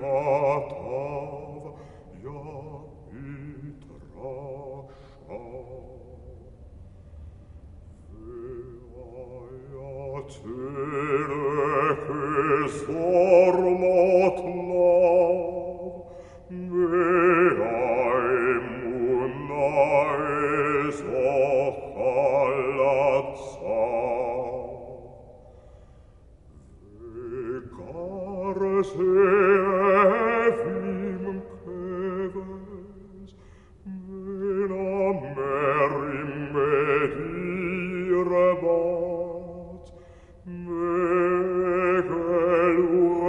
готов, я и трошу. Вы отерек и сормотно, мы аймуна и зохалатца. Вы карсы,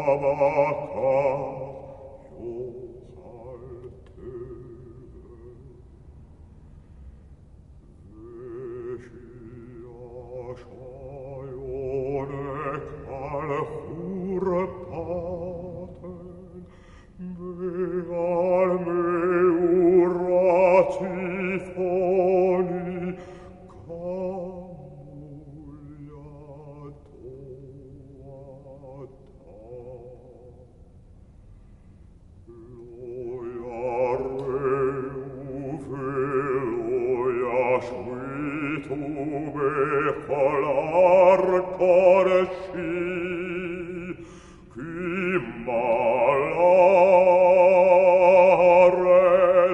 vaca,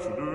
Mai